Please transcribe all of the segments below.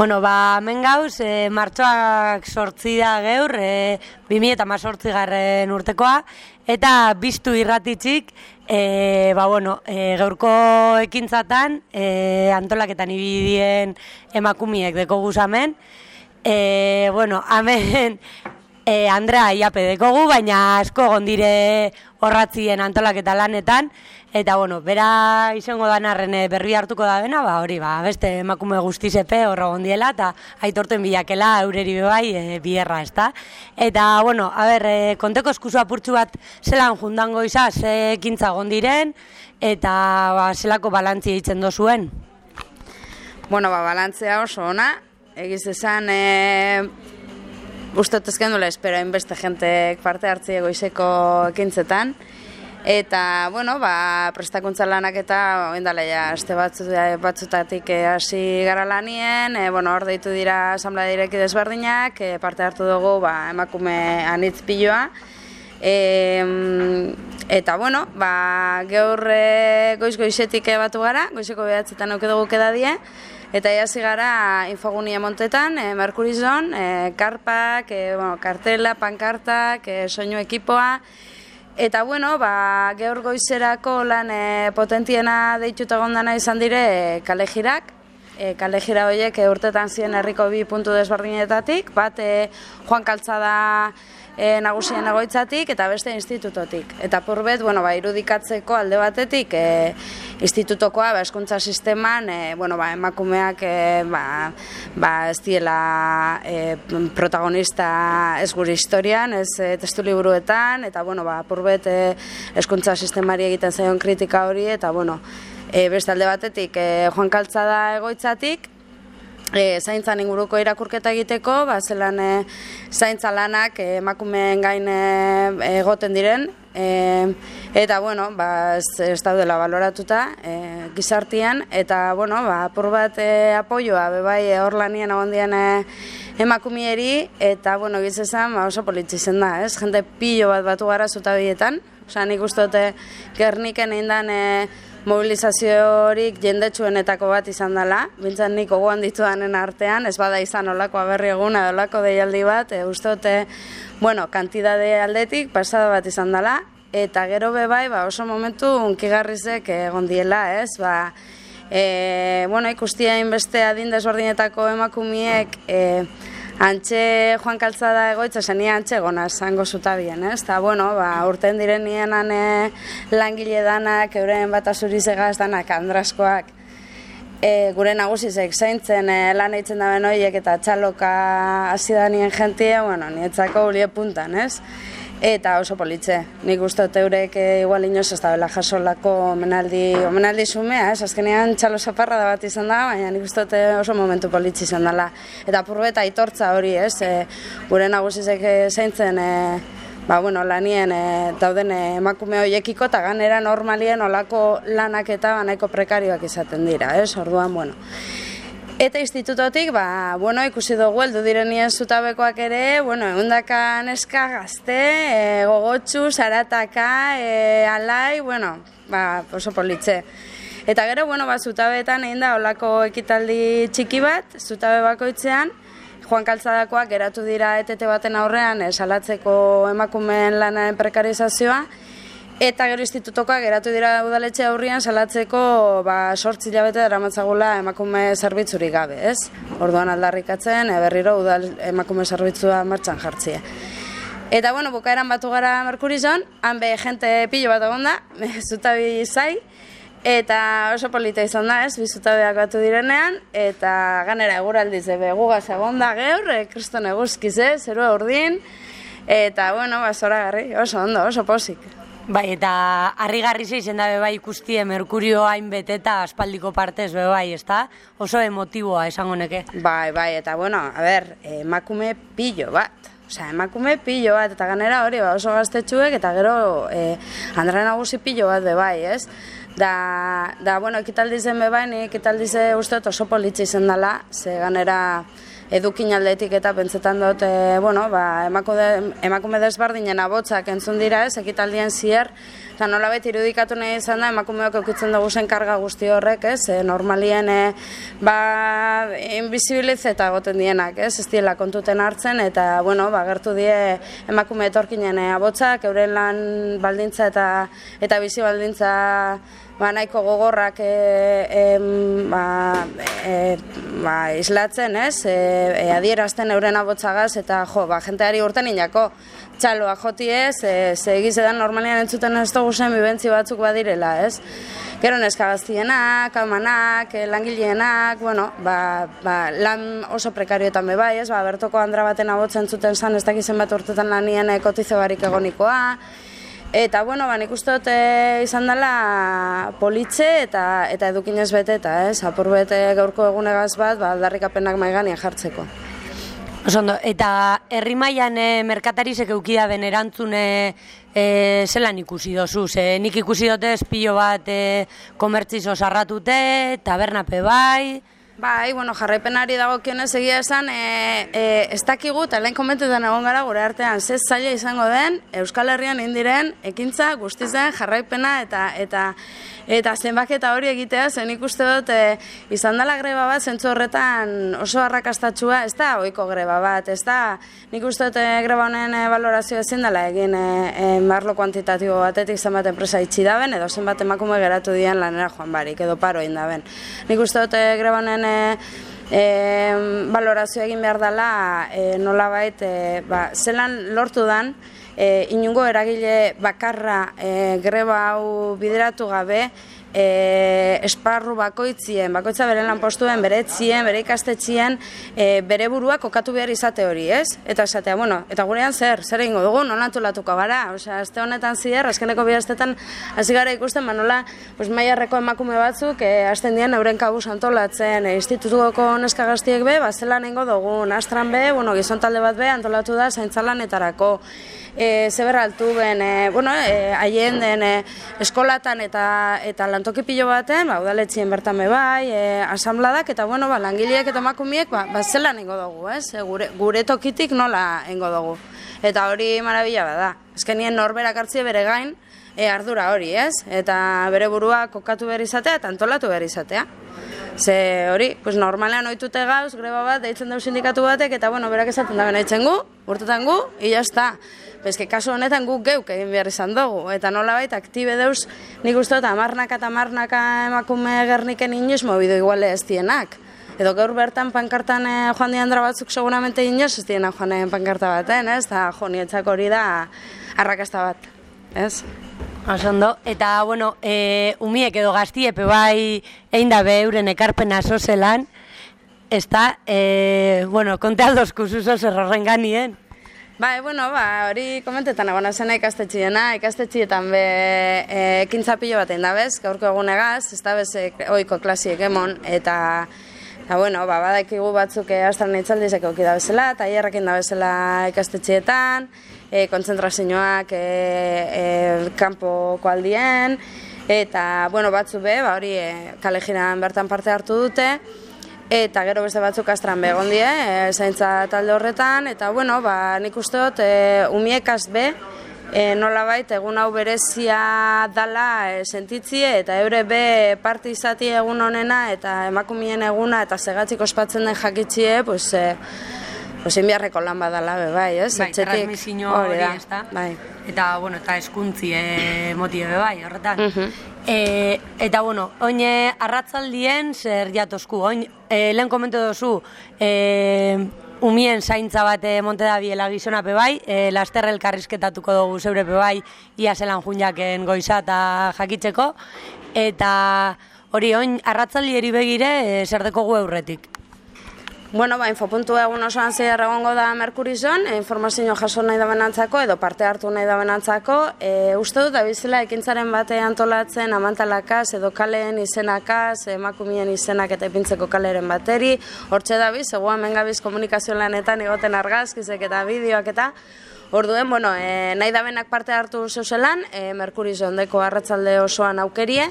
Bueno, ba, hemen gauz, e, martxoak sortzi da geur, e, 2008 garren urtekoa, eta biztu irratitzik, e, ba, bueno, e, gaurko ekintzatan, e, antolaketan ibidien emakumiek deko guzamen, e, bueno, hemen e, Andrea Iape dekogu, baina asko gondire horratzien antolaketa lanetan, Eta, bueno, bera izango da narren eh, berri hartuko da bena, ba, hori, ba, beste emakume guztizepe horra gondiela, eta aitorten bilakela eureri bebai e, bierra, ez da? Eta, bueno, a ber, e, konteko eskuzu apurtxu bat zelan jundango iza, ze ekintza gondiren, eta ba, zelako balantzia itzen dozuen? Bueno, ba, balantzea oso ona, egiz esan, e, tezkendula espero, inbeste jentek parte hartzi egoizeko ekintzetan, Eta, bueno, ba, prestakuntza lanak eta oindala ja, este batzu, batzutatik eh, hasi gara lanien, e, bueno, hor deitu dira asamblea direki desberdinak, e, parte hartu dugu ba, emakume anitz piloa. E, eta, bueno, ba, geur e, goiz goizetik batu gara, goizeko behatzetan auke dugu kedadie, Eta hasi gara infogunia montetan, e, Merkurizon, e, karpak, e, bueno, kartela, pankartak, e, soinu ekipoa, Eta bueno, ba, gehor goizerako lan e, potentiena deituta gondana izan dire e, kale jirak. E, kale jira horiek e, urtetan ziren herriko bi puntu desberdinetatik. Bat e, Juan Kaltzada e, nagusien egoitzatik eta beste institutotik. Eta purbet, bueno, ba, irudikatzeko alde batetik e, institutokoa ba, eskuntza sisteman e, bueno, ba, emakumeak e, ba, ba, ez diela e, protagonista ez gure historian, ez e, testu liburuetan, eta bueno, ba, purbet e, eskuntza sistemari egiten zaion kritika hori, eta bueno, e, beste alde batetik e, Juan Kaltzada egoitzatik, e, zaintzan inguruko irakurketa egiteko, ba, zelan e, zaintza lanak e, emakumeen gain e, egoten diren, e, eta bueno, ba, ez, ez daudela baloratuta e, gizartian, eta bueno, ba, apur bat e, apoioa, bebai hor lanien agondian e, emakumieri, eta bueno, gizizan ba, oso politxizen da, ez? Jente pilo bat batu gara zuta bietan, nik uste dute gerniken indan e, mobilizaziorik jendetsuenetako bat izan dela, bintzen nik ogoan ditudanen artean, ez bada izan olako aberri egun edo olako deialdi bat, e, uste dute, bueno, kantidade aldetik pasada bat izan dela, eta gero bebai, ba, oso momentu unkigarrizek egon diela, ez, ba, e, bueno, ikustia inbeste adin desbordinetako emakumiek, e, Antxe Juan Kaltzada egoitza zen antxe gona zango zutabien, ez? Ta bueno, ba, urten diren nienan langile danak, euren bat azurizegaz danak, andraskoak, e, gure nagusizek zaintzen e, lan eitzen da benoiek eta txaloka hasi da nien jentie, bueno, nietzako ulie puntan, ez? Eta oso politze. Nik uste dut eurek e, igual inoz ez da bela jasolako omenaldi, omenaldi sumea, ez azkenean txalo zaparra da bat izan da, baina nik uste dut eh, oso momentu politzi izan dela. Eta purbeta aitortza hori, ez, e, gure nagusizek zaintzen, e, ba, bueno, lanien e, dauden emakume horiekiko eta ganera normalien olako lanak eta nahiko prekarioak izaten dira, ez, orduan, bueno. Eta institutotik, ba, bueno, ikusi dugu, eldu direnien zutabekoak ere, bueno, egundaka neska gazte, e, gogotxu, zarataka, e, alai, bueno, ba, oso politxe. Eta gero, bueno, ba, zutabeetan egin da olako ekitaldi txiki bat, zutabe bakoitzean, Juan Kaltzadakoak geratu dira etete baten aurrean, salatzeko emakumeen lanaren prekarizazioa, Eta gero institutokoa geratu dira udaletxe aurrian salatzeko ba, sortzi labete dara matzagula emakume zerbitzuri gabe, ez? Orduan aldarrikatzen, berriro udal emakume zerbitzua martxan jartzia. Eta bueno, bukaeran batu gara Merkurizon, han be jente pilo bat egon da, zutabi zai, eta oso polita izan da, ez, bizutabeak batu direnean, eta ganera eguraldiz ebe gugaz egon da geur, e, kriston eguzkiz, eh, zerua urdin, eta bueno, basora garri, oso ondo, oso posik. Bai, eta harrigarri zeizen da bai ikustie Merkurio hain beteta aspaldiko partez be bai, ezta? Oso emotiboa esango neke. Bai, bai, eta bueno, a ber, emakume pillo bat. Osea, emakume pillo bat, eta ganera hori ba, oso gaztetxuek, eta gero eh, Andra Nagusi pillo bat be bai, ez? Da, da bueno, ekitaldi zen be bai, ni ekitaldi ze uste oso politxe izan dela, ze ganera edukin aldetik eta pentsetan dut, e, bueno, ba, emakume, desbardinen abotzak entzun dira ez, ekitaldien zier, eta nola beti irudikatu nahi izan da, emakumeok eukitzen dugu zen karga guzti horrek, ez, e, normalien, e, ba, invisibiliz eta goten dienak, ez, ez diela kontuten hartzen, eta, bueno, ba, gertu die emakume etorkinen abotzak, euren lan baldintza eta eta bizi baldintza ba, nahiko gogorrak e, e, ba, e, ba, islatzen, ez, e, e, adierazten euren abotzagaz, eta jo, ba, jenteari urten inako, txaloa joti ez, e, ze egizetan normalian entzuten ez dugu zen bibentzi batzuk badirela, ez? Gero neska gaztienak, amanak, langileenak, bueno, ba, ba, lan oso prekarioetan bai, ez? Ba, bertoko andra baten abotzen zuten zan, ez dakizen bat urtetan lanien e, kotizo barik egonikoa, Eta, bueno, ba, nik uste dute izan dela politxe eta eta edukinez bete eta, ez, apur bete gaurko egunegaz bat, ba, aldarrikapenak maigania jartzeko. Osondo, eta herri mailan e, merkatarizek eukida ben erantzune e, zelan ikusi dozu? Ze nik ikusi dute espillo bat e, komertzizo sarratute, tabernape bai... Bai, bueno, jarraipenari dago kionez egia esan, e, e, ez dakigu, eta lehen komentetan egon gara gure artean, zez zaila izango den, Euskal Herrian indiren, ekintza, guztizen, jarraipena, eta eta eta zenbaketa hori egitea, zen ikuste dut, e, izan dela greba bat, zentzu horretan oso arrakastatxua, ez da oiko greba bat, ez da, nik uste dut e, greba honen e, valorazio ezin dela egin e, e, marlo kuantitatibo batetik zenbat enpresa itxi daben, edo zenbat emakume geratu dian lanera joan barik, edo paro egin daben. Nik uste dut e, greba honen e, e, valorazio egin behar dela e, nola bait, e, ba, zelan lortu dan, e, inungo eragile bakarra e, greba hau bideratu gabe, e, esparru bakoitzien, bakoitza bere lanpostuen, bere etzien, bere ikastetxien, e, bere burua kokatu behar izate hori, ez? Eta esatea, bueno, eta gurean zer, zer egingo dugu, nola antolatuko gara, osea, azte honetan zier, azkeneko bi astetan, hasi gara ikusten, ba, nola, pues, maiarreko emakume batzuk, e, azten dian, euren kabuz antolatzen, e, institutuko neska gaztiek be, ba, zelan egingo dugu, astran be, bueno, gizon talde bat be, antolatu da, zaintzalanetarako, e, zeber altu ben, e, bueno, e, haien den e, eskolatan eta eta lantoki pilo baten, ba, udaletxien bertan be bai, e, asambladak, eta bueno, ba, langileak eta makumiek, ba, ba zelan ingo dugu, ez? E, gure, gure tokitik nola ingo dugu. Eta hori marabila bada. Ezkenien norberak hartzie bere gain, e, ardura hori, ez? Eta bere burua kokatu behar izatea eta antolatu behar izatea. Ze hori, pues normalean ohitute gauz, greba bat, deitzen dugu sindikatu batek, eta bueno, berak esaten da benaitzen gu, urtetan gu, ia sta. Bezke kasu honetan guk geuk egin behar izan dugu, eta nola baita aktibe deuz, nik uste dut, amarnaka eta amarnaka emakume gerniken inoz mobidu iguale ez dienak. Edo gaur bertan pankartan eh, joan diandra batzuk seguramente inoz ez diena joan pankarta baten, ez? Eta jo, hori da arrakasta bat, ez? Osondo, eta, bueno, e, umiek edo gaztiepe bai egin da euren ekarpena sozelan, ez da, e, bueno, konte aldozku zuzo zerrorren ganien. Ba, e, bueno, ba, hori komentetan egon zena ikastetxiena, ikastetxietan be e, ekintza pilo bat egin bez, gaurko egunegaz, ez da bez e, oiko klasiek emon, eta, eta bueno, ba, badakigu batzuk e, astran itzaldizek oki da bezala, eta hierrakin da bezala ikastetxietan, e, kontzentrazioak e, e, kanpoko aldien, eta, bueno, batzu be, ba, hori e, kaleginan bertan parte hartu dute, eta gero beste batzuk astran begon die, e, zaintza talde horretan, eta bueno, ba, nik uste dut, e, umiekaz be, e, nola bait, egun hau berezia dala e, sentitzie, eta eure be parte izati egun honena, eta emakumien eguna, eta segatzik ospatzen den jakitzie, pues, e, pues inbiarreko lan badala be, bai, ez? Bai, transmisio hori, da? Bai. Eta, bueno, eta eskuntzi e, be, bai, horretan. Uh E, eta bueno, oin arratzaldien zer jatosku, oin e, lehen komentu duzu e, umien zaintza bat monte da biela gizonape bai, e, lasterre elkarrizketatuko dugu zeurepe bai, ia zelan junjaken goiza eta jakitzeko, eta hori oin arratzaldi begire e, zer deko gu eurretik. Bueno, ba, infopuntu egun osoan zehar egongo da Merkurizon, informazio jaso nahi da benantzako, edo parte hartu nahi da benantzako. E, uste dut, da bizela, ekintzaren bate antolatzen amantalakaz, edo kaleen izenakaz, emakumien izenak eta epintzeko kaleren bateri. Hortxe da biz, egoa mengabiz komunikazio lanetan egoten argazkizek eta bideoak eta Orduen, bueno, e, nahi da benak parte hartu zeuzelan, e, Merkuriz ondeko arratzalde osoan aukerie,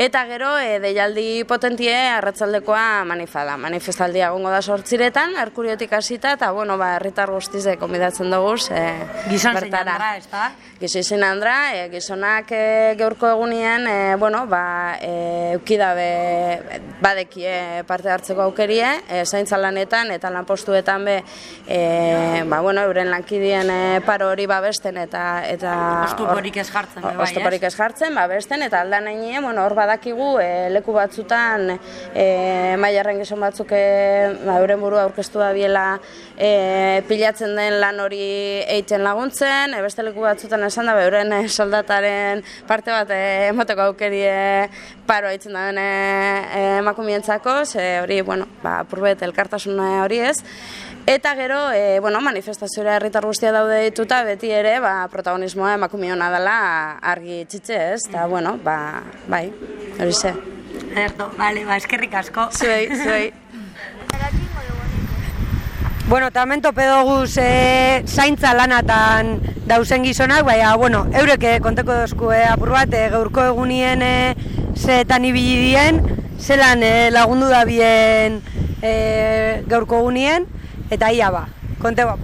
eta gero e, deialdi potentie arratzaldekoa manifada. Manifestaldia gongo da sortziretan, Merkuriotik hasita eta bueno, ba, herritar guztize konbidatzen dugu. E, Gizon zein andra, ez da? Gizon zein andra, e, gizonak e, geurko egunien, e, bueno, ba, e, eukidabe badekie parte hartzeko aukerie, e, zaintza lanetan eta lanpostuetan be, e, ba, bueno, euren lankidien e, paro hori babesten eta eta ostuporik ez jartzen bai, ostuporik ez? jartzen babesten eta aldan einien, bueno, hor badakigu e, leku batzutan e, mailarren gizon batzuk e, ba, euren burua aurkeztu da biela e, pilatzen den lan hori eiten laguntzen, e, beste leku batzutan esan da euren e, soldataren parte bat emoteko aukerie paro eitzen da den e, emakumientzako, ze hori, bueno, ba, purbet elkartasun hori ez, Eta gero, e, bueno, manifestazioa herritar guztia daude dituta, beti ere, ba, protagonismoa emakumiona dela argi txitxe, ez? Eta, bueno, ba, bai, hori ze. Erto, bale, ba, eskerrik asko. Zuei, zuei. bueno, eta hemen tope doguz e, zaintza lanatan dauzen gizonak, baina, bueno, eureke konteko dozku e, apur bat, e, gaurko egunien e, zeetan ibili dien, zelan e, lagundu da bien e, gaurko egunien, eta ia ba, konte bat.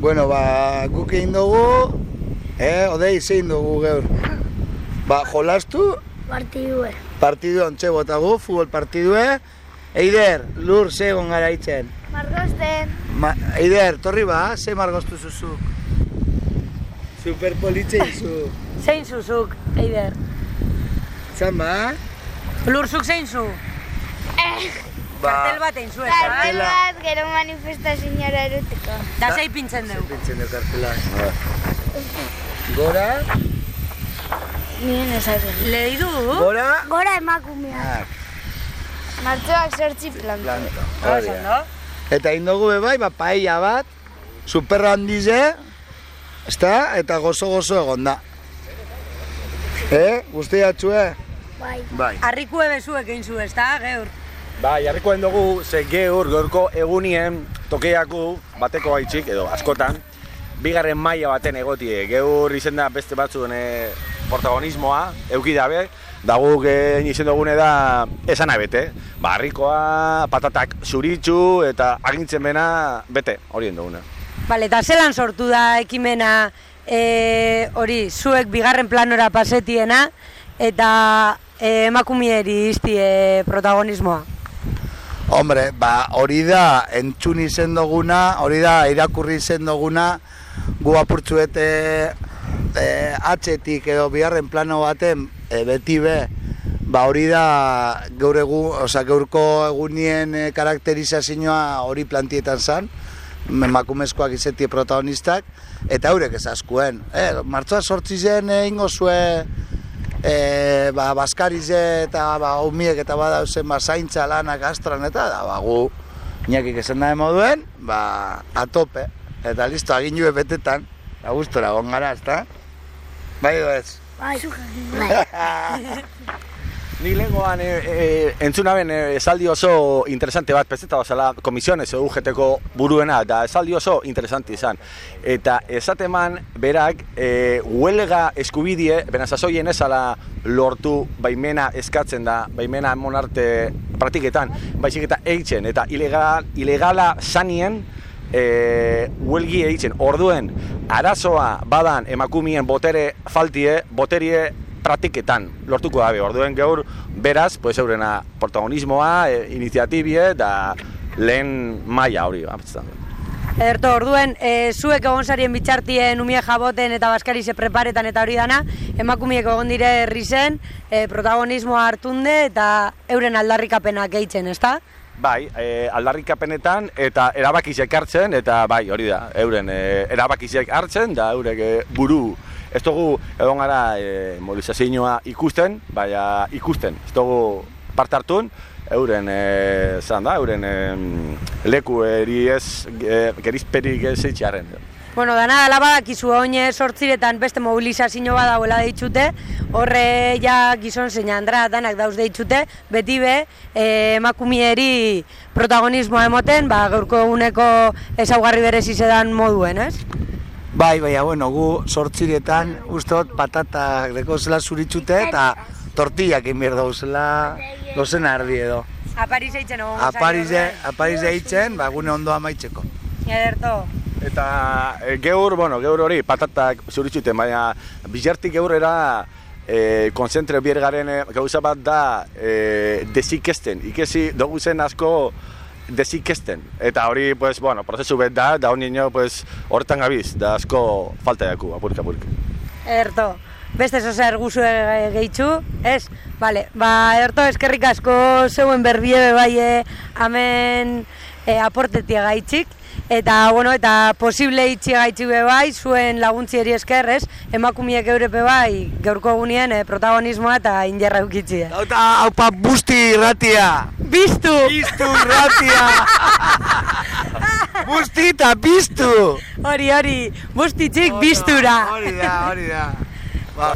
Bueno, ba, guk egin dugu, eh, odei zein dugu geur. Ba, jolastu? Partidue. Partidu ontxe botagu, futbol partidue. Eider, lur, ze egon gara itzen. Margosten. Ma, Eider, torri ba, ze margostu zuzuk. Super politxe izu. Zein zuzuk, Eider? Zan ba? Lurzuk zein zu? Eh. Kartel bat egin zu, ez Kartel bat, gero manifestazioa eruteko. Da zei pintzen dugu. Pintzen dugu kartela. Gora? Nien esaten. Lehi du? Gora? Gora emakumea. Ah, Martxoak sortzi planta. planta. Hori da. Eta egin dugu be bai, ba, paella bat, super handize, ezta? Eta gozo-gozo egon da. Eh? Guztiatxue? Bai. Bai. Arriku ebezuek egin zu, ez da, geur? Ba, jarrikoen dugu, ze geur, gaurko egunien tokeiaku bateko haitxik, edo askotan, bigarren maila baten egotie. Geur izen da beste batzuen e, protagonismoa, euki dabe, da guk egin izen dugune da esan bete. Ba, harrikoa, patatak zuritxu eta agintzen bena bete, horien dugune. Bale, eta zelan sortu da ekimena e, hori, zuek bigarren planora pasetiena eta e, emakumieri iztie protagonismoa. Hombre, ba, hori da entzun izen duguna, hori da irakurri izen duguna, gu apurtzuete e, atxetik edo biharren plano baten e, beti be, ba hori da gaur egu, oza, gaurko egunien e, karakterizazioa hori plantietan zan, emakumezkoak izetie protagonistak, eta eurek ez askuen. E, martzoa sortzi zen e, ingo zue e, ba, baskarize eta ba, umiek eta badauzen ba, zaintza lanak astran eta da, ba, gu inakik esan da moduen, ba, atope. Eta listo, agin jue betetan, da gustora egon gara, ezta? Bai ez? Bai. Bai. Ni lehengoan e, e, entzunaben e, esaldi oso interesante bat pezeta bazala komisiones edo UGTko buruena eta esaldi oso interesante izan. Eta esateman berak e, huelga eskubidie, bena sasoien ezala lortu baimena eskatzen da, baimena monarte praktiketan, baizik eta eitzen eta ilegal, ilegala sanien e, huelgi eitzen. Orduen, arazoa badan emakumien botere faltie, boterie praktiketan lortuko dabe. Orduen gaur beraz, pues eurena protagonismoa, e, iniziatibie eta lehen maila hori. Ba, Ederto, orduen, e, zuek egon zarien bitxartien umie jaboten eta baskari se preparetan eta hori dana, emakumiek egon dire herri zen, e, protagonismoa hartunde eta euren aldarrikapenak eitzen, ezta? Bai, e, aldarrikapenetan eta erabakizek hartzen, eta bai, hori da, euren e, erabakizek hartzen, da eurek e, buru ez dugu egon gara e, mobilizazioa ikusten, baina ikusten, ez dugu parte hartun, euren, e, zan da, euren e, leku eri ez, gerizperik ez eitxaren. Bueno, dana dela badakizu oine sortziretan beste mobilizazio bat dauela deitxute, horre ja gizon zein andra danak dauz deitxute, beti be e, emakumieri protagonismoa emoten, ba, gaurko eguneko ezaugarri berezi zedan moduen, ez? Bai, baina, bueno, gu sortziretan, ustot, patatak deko zela zuritxute eta tortillak inbier dauzela, dozen ardi edo. Apariz eitzen egon. Aparize, aparize eitzen, ba, gune ondo amaitzeko. Ederto. Eta e, geur, bueno, geur hori patatak zuritzuten, baina bizartik geurera e, konzentre biergaren e, gauza bat da e, desikesten, ikesi dugu zen asko desikesten. Eta hori, pues, bueno, prozesu bet da, da honi pues, horretan gabiz, da asko falta jaku, apurka, apurka. Ederto. Beste zozer guzu e- gehitzu, ez? Vale, ba, ederto, eskerrik asko zeuen berbiebe bai e, hemen e, aportetia gaitzik. Eta, bueno, eta posible itxi gaitzik be bai, zuen laguntzi eri esker, ez? Emakumiek eurepe bai, gaurko egunien e, protagonismoa eta injerra eukitzi. eh? Eta, haupa, busti irratia! Biztu! Biztu irratia! busti eta biztu! Hori, hori, bustitzik biztura. Hori da, hori da. Ba,